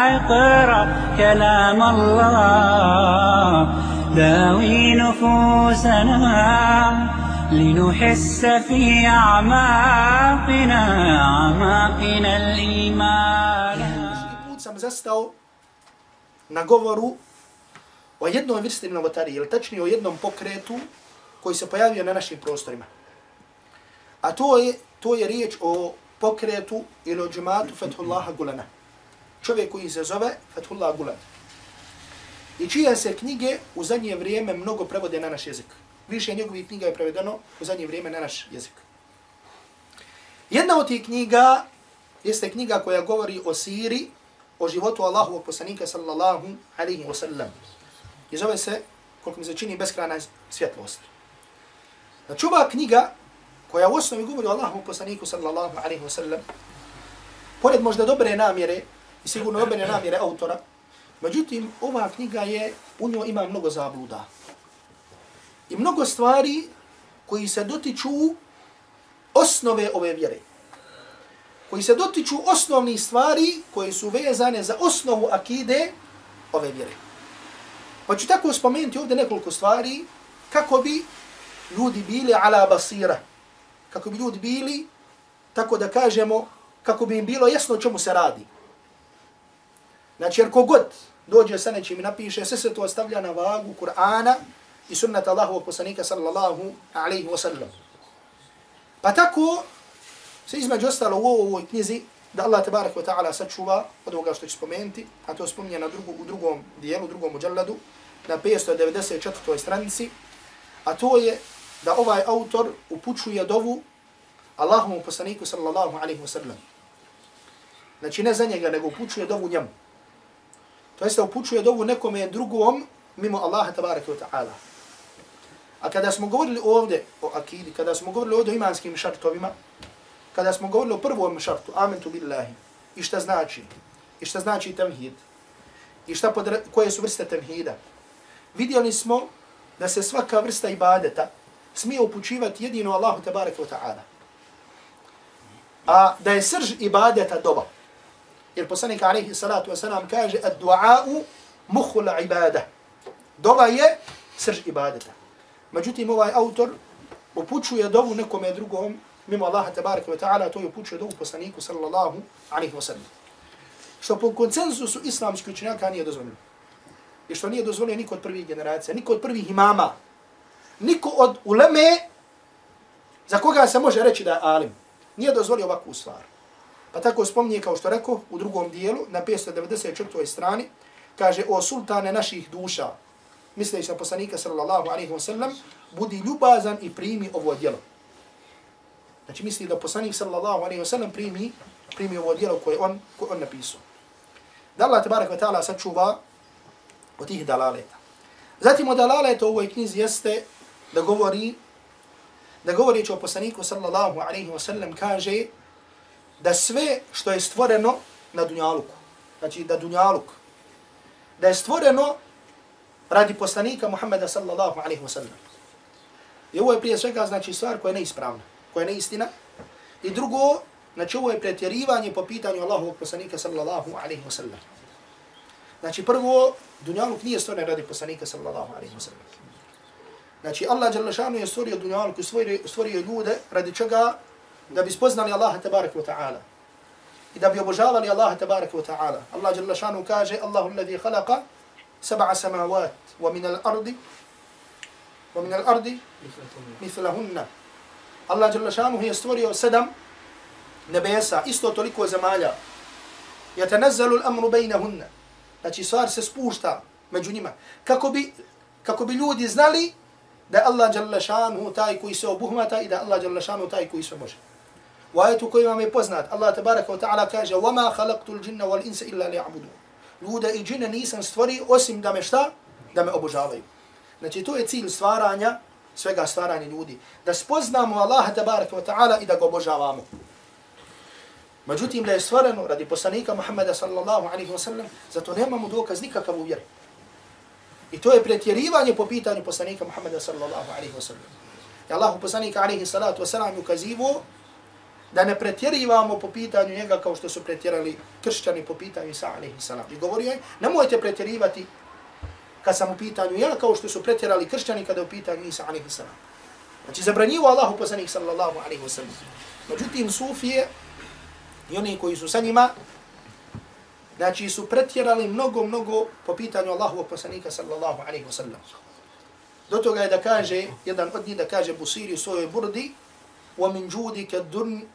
اقرأ كلام الله داوي نفوسنا لنحس في أعماقنا أعماقنا الإيمان put sam zastao na govoru o jednoj vrsti novotarije, ili tačnije o jednom pokretu koji se pojavio na našim prostorima. A to je, to je riječ o pokretu ili o džematu Fethullaha Gulana. Čovjek koji se zove Fethullah Gulan. I čije se knjige u zadnje vrijeme mnogo prevode na naš jezik. Više njegovih knjiga je prevedeno u zadnje vrijeme na naš jezik. Jedna od tih knjiga jeste knjiga koja govori o siri, o životu Allahovog poslanika sallallahu alaihi wa sallam. I zove se, koliko mi se čini, beskrana svjetlost. Znači ova knjiga koja u osnovi govori o Allahovom poslaniku sallallahu alaihi wa sallam, pored možda dobre namjere i sigurno obene namjere autora, međutim ova knjiga je, u njoj ima mnogo zabluda. I mnogo stvari koji se dotiču osnove ove vjere koji se dotiču osnovnih stvari koje su vezane za osnovu akide ove vjere. Pa ću tako spomenuti ovdje nekoliko stvari kako bi ljudi bili ala basira. Kako bi ljudi bili, tako da kažemo, kako bi im bilo jasno o čemu se radi. Znači, jer kogod dođe sa nečim i napiše, sve se to ostavlja na vagu Kur'ana i sunnata Allahovog poslanika sallallahu alaihi wa sallam. Pa tako, se između ostalo u ovoj knjizi da Allah tabarak wa ta'ala sačuva od ovoga što će spomenuti, a to spominje na drugu, u drugom dijelu, u drugom uđalladu, na 594. stranici, a to je da ovaj autor upućuje dovu Allahovom poslaniku sallallahu alaihi wa sallam. Znači ne za njega, nego upućuje dovu njemu. To jeste upućuje dovu nekome drugom mimo Allaha tabaraka wa ta'ala. A kada smo govorili ovdje o akidi, kada smo govorili ovdje o imanskim šartovima, kada smo govorili o prvom šartu, amentu billahi, i šta znači, i šta znači temhid, i šta podra koje su vrste temhida, vidjeli smo da se svaka vrsta ibadeta smije upućivati jedino Allahu tabaraka wa ta'ala. A da je srž ibadeta doba. Jer poslanik alaihi salatu wasalam kaže ad dua'u muhul ibada. Dova je srž ibadeta. Međutim, ovaj autor upućuje dovu nekome drugom mimo Allaha tabaraka wa ta'ala, to je upućuje dovu poslaniku sallallahu alaihi wa sallam. Što po konsensusu islamskih učenjaka nije dozvoljeno. I što nije dozvoljeno niko od prvih generacija, niko od prvih imama, niko od uleme za koga se može reći da je alim. Nije dozvolio ovakvu stvar. Pa tako spominje, kao što rekao, u drugom dijelu, na 594. strani, kaže, o sultane naših duša, misleći na poslanika sallallahu alaihi wa sallam, budi ljubazan i primi ovo djelo. Znači misli da poslanik sallallahu alaihi wa sallam primi, primi ovo djelo koje on, koje on napisao. Da Allah tabarak wa ta'ala sačuva od tih dalaleta. Zatim od dalaleta u ovoj knjizi jeste da govori da govori o poslaniku sallallahu alaihi wa sallam kaže da sve što je stvoreno na dunjaluku, znači da dunjaluk, da je stvoreno radi poslanika Muhammeda sallallahu alaihi wa sallam. I ovo je prije svega znači stvar koja je neispravna koja je neistina. I drugo, znači ovo je pretjerivanje po pitanju Allahovog poslanika sallallahu alaihi wa sallam. Znači prvo, dunjaluk nije stvoren radi poslanika sallallahu alaihi wa sallam. Znači Allah Đalešanu je stvorio dunjaluk i stvorio, stvorio ljude radi čega da bi spoznali Allaha tabaraka wa ta'ala. I da bi obožavali Allaha tabaraka wa ta'ala. Allah Đalešanu kaže Allahu alladhi khalaqa sab'a samawat wa min al-ardi wa min al-ardi mithlahunna Allah Đalešanuhu je stvorio sedam nebesa, isto toliko zemalja. Yatanazzalu al-amru bainahunna. Znači stvar se spušta među njima. Kako bi, kako bi ljudi znali da Allah Đalešanuhu taj koji se obuhmata i da Allah Đalešanuhu taj koji se može. U ajetu koji vam je poznat, Allah tabaraka wa ta'ala kaže وَمَا خَلَقْتُ الْجِنَّ وَالْإِنسَ إِلَّا لِعْبُدُونَ Ljude i džine nisam stvorio osim da me šta? Da me obožavaju. Znači to je cilj stvaranja svega stvaranja ljudi. Da spoznamo Allaha tabaraka wa ta'ala i da ga obožavamo. Međutim, da je stvoreno radi poslanika Muhammeda sallallahu alaihi wa sallam, zato nemamo dokaz nikakav u vjeri. I to je pretjerivanje po pitanju poslanika Muhammeda sallallahu alaihi wa sallam. I Allahu poslanika alaihi salatu wa sallam ukazivo da ne pretjerivamo po pitanju njega kao što su pretjerali kršćani po pitanju Isa alaihi salam. I govorio je, nemojte pretjerivati kad sam u pitanju ja kao što su pretjerali kršćani kada je u pitanju Isa alaihi salam. Znači zabranjivo Allahu poslanik sallallahu alaihi wa sallam. Međutim, sufije i oni koji su sa njima, znači su pretjerali mnogo, mnogo po pitanju Allahu poslanika sallallahu alaihi wa sallam. Do toga je da kaže, jedan od njih da kaže Busiri u svojoj burdi, ومن جودك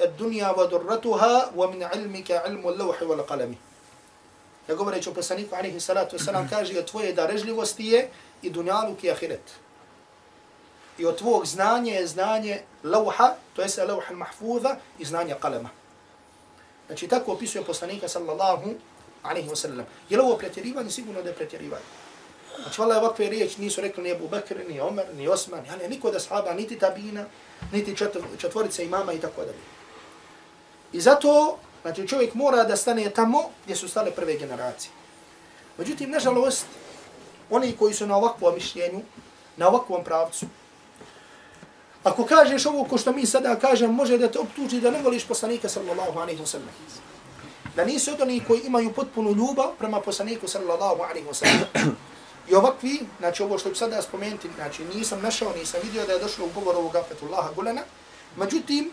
الدنيا ودرتها ومن علمك علم اللوح والقلم Ja govoreći o poslaniku, alaihi salatu wasalam, kaže od tvoje darežljivosti je i dunjaluk i ahiret. I od tvojeg znanja je znanje lauha, to je se lauha mahfuza i znanje kalema. Znači tako opisuje poslanika sallallahu alaihi wasallam. Je li ovo pretjerivanje? Sigurno da je pretjerivanje. Znači, vallaj, ovakve riječi nisu rekli ni Ebu Bekr, ni Omer, ni Osman, ali niko da sahaba, niti tabina, niti četvorica imama i tako dalje. I zato, znači, čovjek mora da stane tamo gdje su stale prve generacije. Međutim, nažalost, oni koji su na ovakvom mišljenju, na ovakvom pravcu, ako kažeš ovo ko što mi sada kažem, može da te optuži da ne voliš poslanika sallallahu alaihi wa sallam. Da nisu od onih koji imaju potpunu ljubav prema poslaniku sallallahu alaihi wa sallam. I ovakvi, znači ovo što ću sada spomenuti, znači nisam našao, nisam vidio da je došlo u govor ovog Afetullaha Gulena, međutim,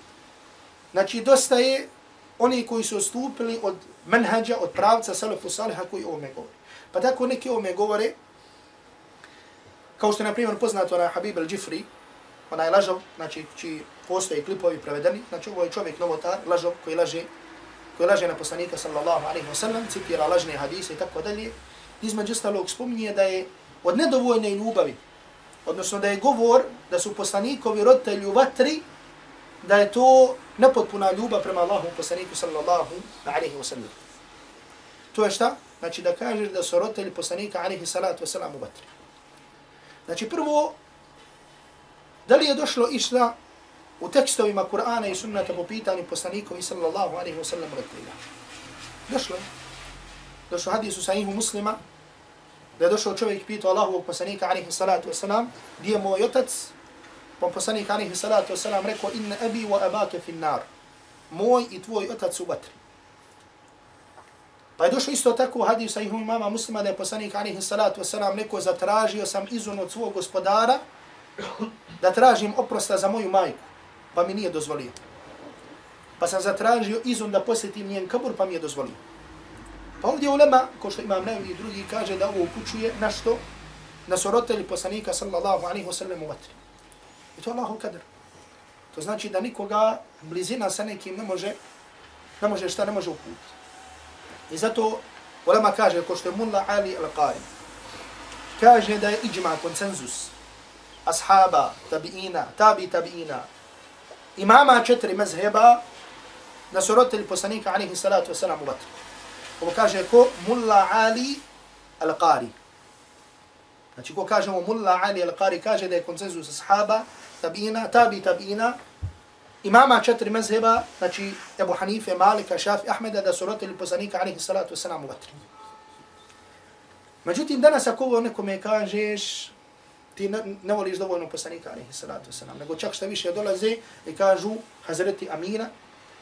znači dosta je oni koji su ostupili od menhađa, od pravca Salafu Saliha koji ovome govori. Pa tako neki ovome govore, kao što je na primjer poznato na Habib al-Đifri, onaj lažov, znači čiji postoje klipovi prevedeni, znači ovo je čovjek novotar, lažov koji laže, koji laže na poslanika sallallahu alaihi wa sallam, citira lažne hadise i tako dalje, između ostalog spominje da je od nedovoljne ljubavi, odnosno da je govor da su poslanikovi roditelji u vatri, da je to nepotpuna ljubav prema Allahu poslaniku sallallahu alaihi wa sallam. To je šta? Znači da kažeš da su roditelji poslanika alaihi salatu wa sallam u vatri. Znači prvo, da li je došlo išta u tekstovima Kur'ana i sunnata po pitanju poslanikovi sallallahu alaihi wa sallam roditelja? Došlo je. Došlo hadisu sahihu muslima, da je došao čovjek pitao Allahovog poslanika alaihi salatu wasalam, gdje je moj otac? Pa poslanik alaihi salatu wasalam rekao, inna abi wa abake fin nar. Moj i tvoj otac u vatri. Pa je došlo isto tako u sa ihom mama muslima, da je poslanik alaihi salatu wasalam rekao, zatražio sam izun od svog gospodara, da tražim oprosta za moju majku, pa mi nije dozvolio. Pa sam zatražio izun da posjetim njen kabur, pa mi je dozvolio. Pa ovdje ulema, ko što imam nevi i drugi, kaže da ovo upućuje na što? Na sorotelji poslanika sallallahu alaihi wa sallam u vatri. I to je kadr. To znači da nikoga blizina sa nekim ne može, ne može šta, ne može uputiti. I zato ulema kaže, ko što je Mulla Ali al-Qari, kaže da je iđma, konsenzus, ashaba, tabiina, tabi tabiina, imama četiri mezheba, da su roditelji poslanika, alaihi salatu wasalam, u vatri. Ovo kaže ko? Mulla Ali Al-Qari. Znači ko kažemo Mulla Ali Al-Qari kaže da je konsenzus ashaba, tabina, tabi tabina, imama četiri mezheba, znači Ebu Hanife, Malika, Šafi, Ahmeda, da su rodili poslanika alihi salatu wasalam u vatri. Međutim, danas ako ovo nekome kažeš, ti ne, ne voliš dovoljno poslanika alihi salatu wasalam, nego čak što više dolaze i kažu Hazreti Amina,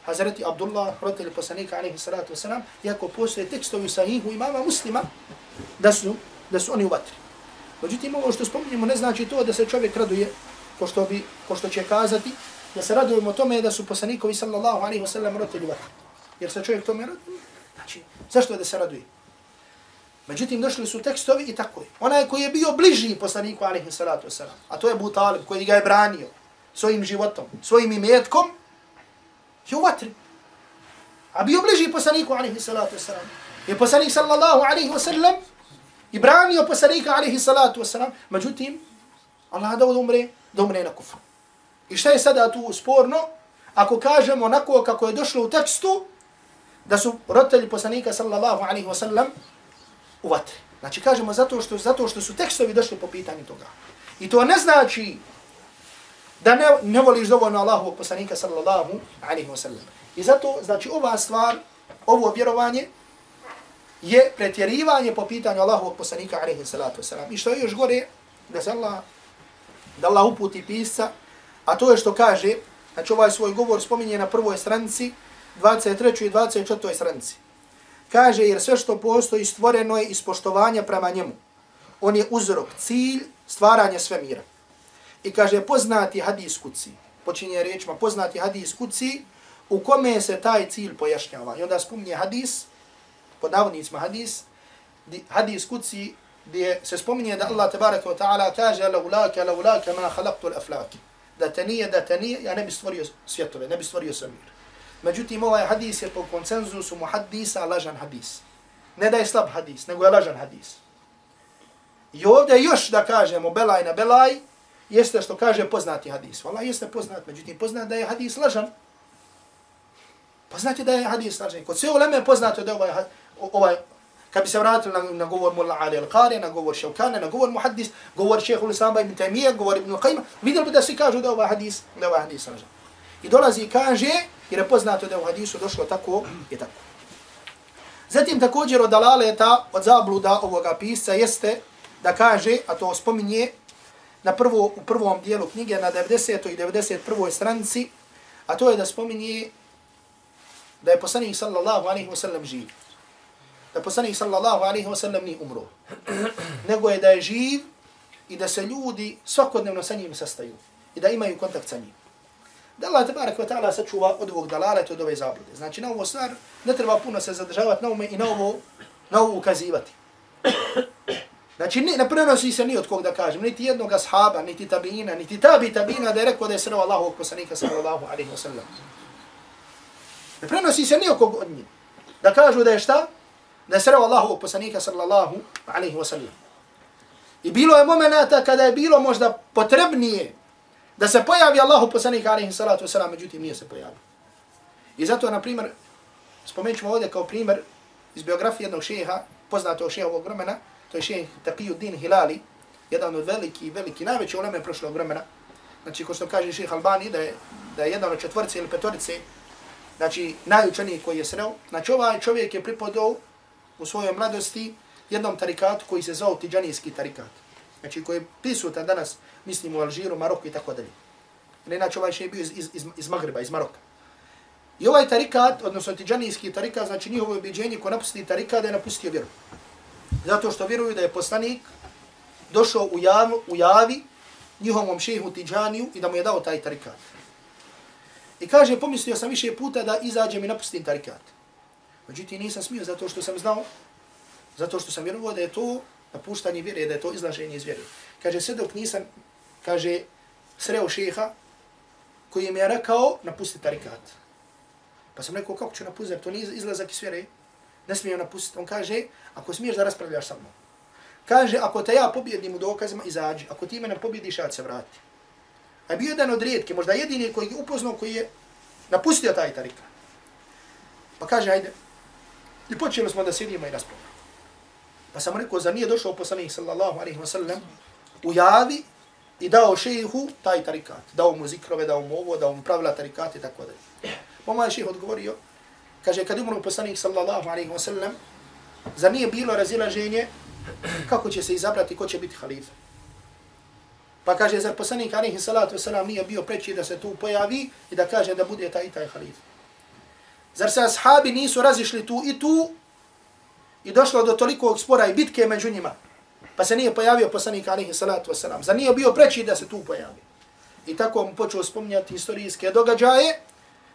Hazreti Abdullah, roditelj poslanika, alaihi salatu wasalam, iako postoje tekstovi sahihu imama muslima, da su, da su oni u vatri. Međutim, ovo što spominjemo ne znači to da se čovjek raduje, ko što, bi, ko što će kazati, da se radujemo tome da su poslanikovi sallallahu alaihi wasalam roditelji u vatri. Jer se čovjek tome raduje. Znači, zašto da se raduje? Međutim, došli su tekstovi i tako je. Onaj koji je bio bliži poslaniku, alaihi salatu wasalam, a to je Abu Talib, koji ga je branio svojim životom, svojim imetkom, je u vatri. A bio bliži poslaniku, alaihi salatu wasalam. Je poslanik sallallahu alaihi wasallam i branio poslanika, alaihi salatu wasalam. Međutim, Allah da umre, da umre na kufru. I šta je sada tu sporno? Ako kažemo onako kako je došlo u tekstu, da su roditelji poslanika sallallahu alaihi wasallam u vatri. Znači kažemo zato što, zato što su tekstovi došli po pitanju toga. I to ne znači da ne, ne voliš dovoljno Allahovog poslanika sallallahu alaihi wa sallam. I zato, znači, ova stvar, ovo vjerovanje, je pretjerivanje po pitanju Allahovog poslanika alaihi salatu wasalam. I što je još gore, da se Allah, da Allah uputi pisca, a to je što kaže Znači ovaj svoj govor spominje na prvoj stranici, 23. i 24. stranici. Kaže, jer sve što postoji stvoreno je iz poštovanja prema njemu. On je uzrok, cilj, stvaranje sve mira. I kaže, poznati hadis kuci, počinje rečima, poznati hadis kuci, u kome se taj cilj pojašnjava. I onda spominje hadis, pod navodnicima hadis, di, hadis kuci, gdje se spominje da Allah tabaraka wa ta'ala kaže, la ulaka, ma halaktu al-aflaki. Da te nije, da te nije, ja ne bi stvorio svjetove, ne bi stvorio samir. Međutim, ovaj hadis je po koncenzusu muhaddisa lažan hadis. Ne da je slab hadis, nego je lažan hadis. I ovdje još da kažemo belaj na belaj, jeste što kaže poznati hadis. Vala jeste poznat, međutim poznat da je hadis lažan. Poznati da je hadis lažan. Kod sve uleme je poznato da je ovaj, ovaj kad bi se vratili na, na govor Mulla Ali al-Qari, na govor Ševkane, na govor muhaddis, govor šehu Lisamba ibn Taymiyyah, govor ibn Qajma, vidjeli bi da svi kažu da ovaj hadis, da ovaj hadis lažan. I dolazi i kaže, jer je poznato da je u hadisu došlo tako i tako. Zatim također od dalaleta, od zabluda ovoga pisca jeste da kaže, a to spominje na prvo, u prvom dijelu knjige na 90. i 91. stranici, a to je da spominje da je poslanik sallallahu alaihi wasallam živ. Da poslanik sallallahu alaihi wasallam nije umro. Nego je da je živ i da se ljudi svakodnevno sa njim sastaju i da imaju kontakt sa njim da Allah tabarak wa ta'ala sačuva od ovog dalaleta, od ove zablude. Znači, na ovo stvar ne treba puno se zadržavati na ovo i na ovo, na ovo ukazivati. Znači, ne, ne prenosi se ni od kog da kažem, niti jednog ashaba, niti tabina, niti tabi tabina da je rekao da je sreo Allahu poslanika sallallahu alaihi wa sallam. Ne prenosi se ni od kog od njih. Da kažu da je šta? Da je sreo Allahu poslanika sallallahu alaihi wa sallam. I bilo je momenata kada je bilo možda potrebnije da se pojavi Allahu poslanik alaihi salatu vesselam međutim nije se pojavio. I zato na primjer spomenut ovdje kao primjer iz biografije jednog šeha, poznatog šeha ovog vremena, to je šejh Taqiyuddin Hilali, jedan od veliki, veliki, najveći uleme prošlog vremena. Znači, ko što kaže šejh Albani, da je, da je jedan od četvrce ili petorice, znači, najučeniji koji je sreo. Znači, ovaj čovjek je pripodao u svojoj mladosti jednom tarikatu koji se zvao Tidžanijski tarikat. Znači, koji je prisutan danas mislim u Alžiru, Maroku i tako dalje. Ne inače ovaj šejh je bio iz, iz, iz, iz Magreba, iz Maroka. I ovaj tarikat, odnosno tiđanijski tarikat, znači njihovo objeđenje ko napusti tarikat da je napustio vjeru. Zato što vjeruju da je poslanik došao u, jav, u javi njihovom šehu Tidžaniju i da mu je dao taj tarikat. I kaže, pomislio sam više puta da izađem i napustim tarikat. Međutim, nisam smio zato što sam znao, zato što sam vjerovao da je to napuštanje vjere, da je to izlaženje iz vjere. Kaže, sve dok nisam kaže, sreo šeha koji mi je rekao napusti tarikat. Pa sam rekao, kako ću napustiti, to nije izlazak iz vjere, ne smijem napustiti. On kaže, ako smiješ da raspravljaš sa mnom. Kaže, ako te ja pobjednim u dokazima, izađi. Ako ti mene pobjediš, ja se vrati. A bio jedan od rijetke, možda jedini koji je upoznao, koji je napustio taj tarikat. Pa kaže, ajde. I počeli smo da sjedimo i raspravljamo. Pa sam rekao, za nije došao poslanik sallallahu alaihi wa sallam, u javi i dao šehu taj tarikat. Dao mu zikrove, dao mu ovo, dao mu pravila tarikat i tako dalje. Pa moj šeh odgovorio, kaže, kad umru poslanik sallallahu alaihi wa sallam, za nije bilo razilaženje kako će se izabrati, ko će biti halifa. Pa kaže, zar poslanik alaihi salatu wasalam nije bio preći da se tu pojavi i da kaže da bude taj i taj halifa. Zar se ashabi nisu razišli tu i tu i došlo do tolikog spora i bitke među njima, pa se nije pojavio poslanik alihi salatu wasalam. Za nije bio preći da se tu pojavi. I tako mu počeo spominjati historijske događaje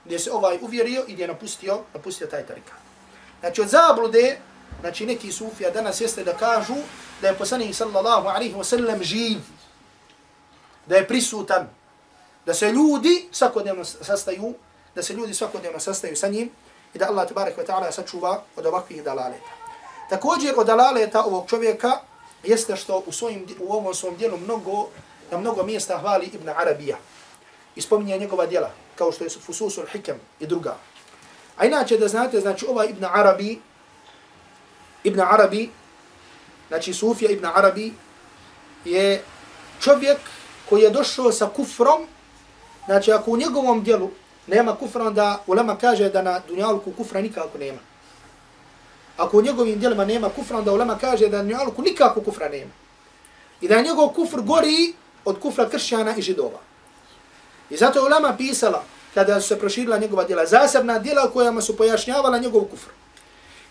gdje se ovaj uvjerio i gdje je napustio, napustio taj tarikat. Znači od zablude, znači neki sufija danas jeste da kažu da je poslanik sallallahu alaihi wasallam živ, da je prisutan, da se ljudi svakodnevno sastaju, da se ljudi svakodnevno sastaju sa njim i da Allah tabarak wa ta'ala sačuva od ovakvih dalaleta. Također od dalaleta ovog čovjeka jeste što u, svojim, u ovom svom dijelu mnogo, na mnogo mjesta hvali Ibn Arabija. I spominje njegova djela, kao što je Fususul Hikam i druga. A inače da znate, znači ova Ibn Arabi, Ibn Arabi, znači Sufija Ibn Arabi, je čovjek koji je došao sa kufrom, znači ako u njegovom djelu nema kufra, onda ulema kaže da na dunjalku kufra nikako nema. Ako u njegovim djelima nema kufra, onda ulema kaže da na dunjalku nikako kufra nema. I da njegov kufr gori od kufra kršćana i židova. I zato je ulama pisala kada su se proširila njegova djela, zasebna djela kojama su pojašnjavala njegov kufr.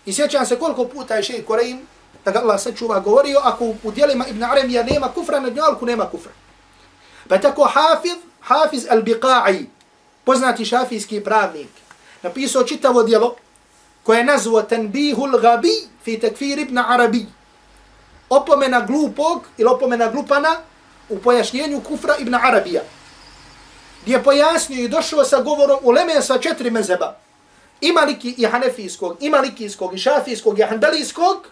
I sjećam se koliko puta je šeji Koreim, da ga Allah sačuva, govorio, ako u djelima Ibn Aremija nema kufra, na dnjalku nema kufra. Pa tako Hafiz, Hafiz al-Biqa'i, poznati šafijski pravnik, napisao čitavo djelo koje je nazvo Tanbihul Gabi fi takfir Ibn Arabi. Opomena glupog ili opomena glupana u pojašnjenju kufra Ibn Arabija. Gdje je pojasnio i došao sa govorom u Leme sa četiri mezeba. I Maliki i Hanefijskog, i Malikijskog, i Šafijskog, i Handalijskog,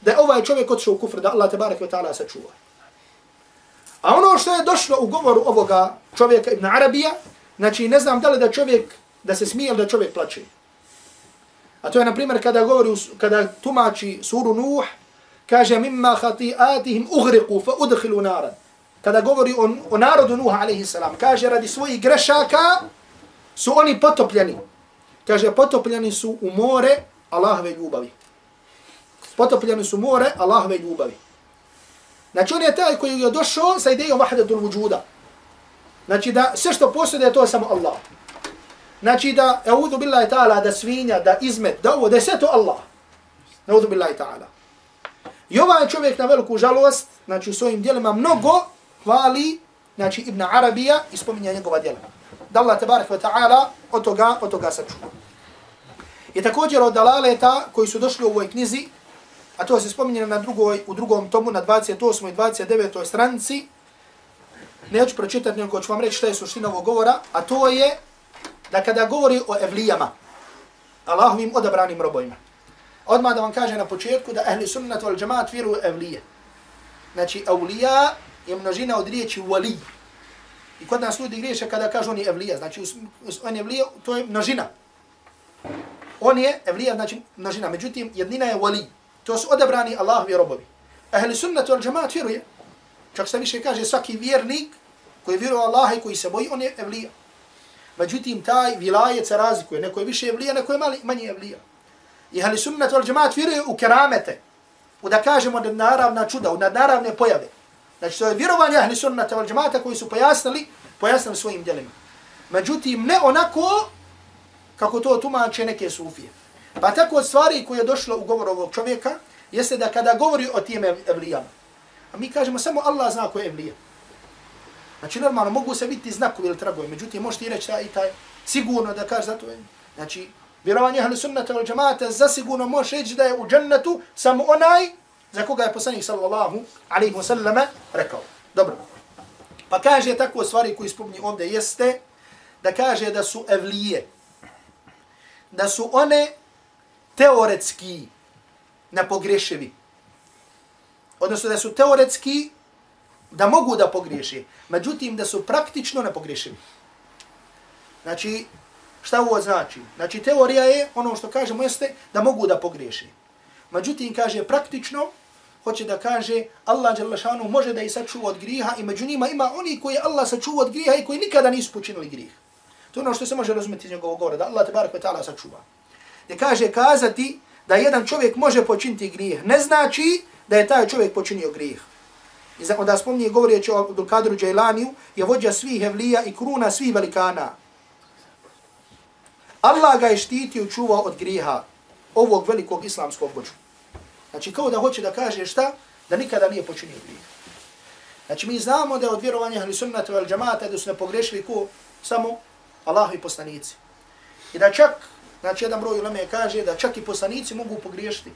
da je ovaj čovjek odšao u kufr, da Allah te barek ve ta'ala sačuva. A ono što je došlo u govoru ovoga čovjeka Ibn Arabija, znači ne znam da li da čovjek, da se smije ili da čovjek plače. A to je, na primjer, kada govori, kada tumači suru Nuh, kaže mimma khati'atihim ughriqu fa udhilu naran. Kada govori o, o narodu Nuh alejhi salam, kaže radi svojih grešaka su oni potopljeni. Kaže potopljeni su u more Allahove ljubavi. Potopljeni su more Allahove ljubavi. Znači on je taj koji je došao sa idejom vahdatul wujuda. Znači da sve što posjeduje to je samo Allah. Znači da eudu billahi ta'ala da svinja, da izmet, da ovo, da je sve to Allah. Eudu billahi ta'ala. I ovaj čovjek na veliku žalost, znači u svojim dijelima mnogo hvali, znači Ibn Arabija i spominja njegova djela. Da Allah tabarak wa ta'ala od toga, od toga sačuva. I također od dalaleta koji su došli u ovoj knjizi, a to se spominje na drugoj, u drugom tomu, na 28. i 29. stranici, neću pročitati, nego ću vam reći šta je suština ovog govora, a to je da kada govori o evlijama, Allahovim odabranim robojima, odmah da vam kaže na početku da ehli sunnat wal džamaat vjeruju evlije. Znači, evlija je množina od riječi wali. I kod nas ljudi griješe kada kažu on je evlija, znači on je evlija, to je množina. On je evlija, znači množina, međutim, jednina je wali. To su odabrani Allahovi robovi. Ahli sunnatu al džamaat vjeruje. Čak se više kaže svaki vjernik koji vjeruje Allaha i koji se boji, on je evlija. Međutim, taj vilajet se razlikuje. Neko je više evlija, neko je mali, manje evlija. I ahli sunnatu al džamaat vjeruje u keramete. U da kažemo da čuda, u naravne pojave. Znači, to je vjerovanje ahli sunnata val džemata koji su pojasnili, pojasnili svojim djelima. Međutim, ne onako kako to tumače neke sufije. Pa tako od stvari koje je došlo u govoru ovog čovjeka, jeste da kada govori o tim evlijama, a mi kažemo samo Allah zna ko je evlija. Znači, normalno, mogu se biti znakovi ili tragovi, međutim, možete i reći taj i taj, sigurno da kaže zato je. Znači, vjerovanje ahli sunnata val džemata zasigurno može reći da je u džennetu samo onaj za koga je poslanik sallallahu alaihi wasallama rekao. Dobro. Pa kaže tako stvari koji spomni ovdje jeste da kaže da su evlije, da su one teoretski nepogrešivi. Odnosno da su teoretski da mogu da pogriješi, međutim da su praktično nepogriješivi. Znači, šta ovo znači? Znači, teorija je, ono što kažemo jeste, da mogu da pogriješi. Međutim, kaže, praktično, hoće da kaže, Allah Đalešanu može da ih sačuva od griha i među njima ima oni koji Allah sačuva od griha i koji nikada nisu počinili grih. To je ono što se može razumjeti iz njegovog govora, da Allah te ve ta'ala sačuva. Da kaže, kazati da jedan čovjek može počiniti grih, ne znači da je taj čovjek počinio grih. I onda spomnije govorijeći o Abdulkadru Džajlaniju, je vođa svih evlija i kruna svih velikana. Allah ga je štitio i čuvao od griha ovog velikog islamskog vođu. Znači kao da hoće da kaže šta? Da nikada nije počinio grijeh. Znači mi znamo da je od vjerovanja ahli sunnata vel džamata da su ne pogrešili ko samo Allah i poslanici. I da čak, znači jedan broj uleme kaže da čak i poslanici mogu pogriješiti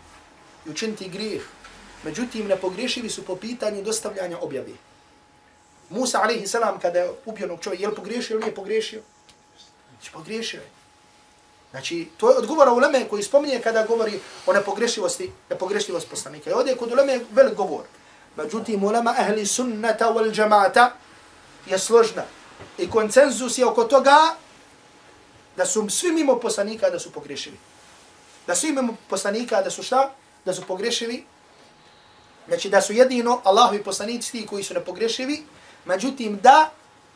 i učiniti grijeh. Međutim, ne pogriješili su po pitanju dostavljanja objave. Musa alaihi salam kada je ubijenog čovjeka, je li pogriješio ili nije pogriješio? Znači pogriješio je. Znači, to je odgovor uleme koji spominje kada govori o nepogrešivosti, nepogrešivosti poslanika. I ovdje kod uleme velik govor. Međutim, ulema ahli sunnata wal džamata je složna. I koncenzus je oko toga da su svi mimo poslanika da su pogrešivi. Da svi mimo poslanika da su šta? Da su pogrešivi. Znači da su jedino Allahovi poslanici ti koji su nepogrešivi. Međutim, da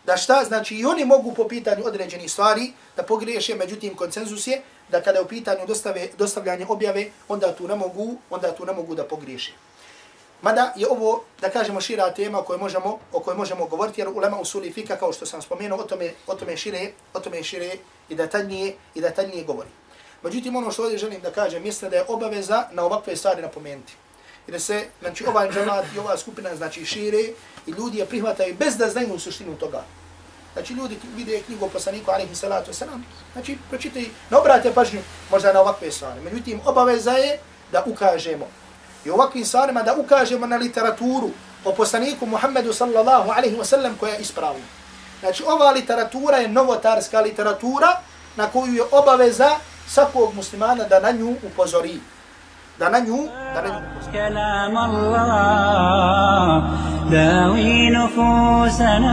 da šta, znači i oni mogu po pitanju određenih stvari da pogriješe, međutim konsenzus je da kada je u pitanju dostave, dostavljanje objave, onda tu ne mogu, onda tu ne mogu da pogriješe. Mada je ovo, da kažemo, šira tema o kojoj možemo, o kojoj možemo govoriti, jer ulema usuli fika, kao što sam spomenuo, o tome, o tome šire, o tome šire i detaljnije, i detaljnije govori. Međutim, ono što ovdje želim da kažem, jeste da je obaveza na ovakve stvari napomenuti. I da se, znači, ovaj džemat i ova skupina, znači, šire i ljudi je prihvataju bez da znaju suštinu toga. Znači, ljudi vide knjigu o poslaniku, alihi salatu wasalam, znači, pročitaj, ne obrate pažnju možda na ovakve stvari. Međutim, obaveza je da ukažemo i ovakvim stvarima da ukažemo na literaturu o poslaniku Muhammedu sallallahu alaihi wa sallam koja je ispravna. Znači ova literatura je novotarska literatura na koju je obaveza svakog muslimana da na nju upozori. دمنه دمنه كلام الله داوي نفوسنا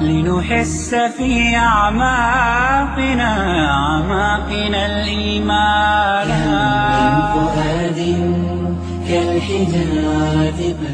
لنحس في أعماقنا أعماقنا الإيمان. من فؤاد كالحجارة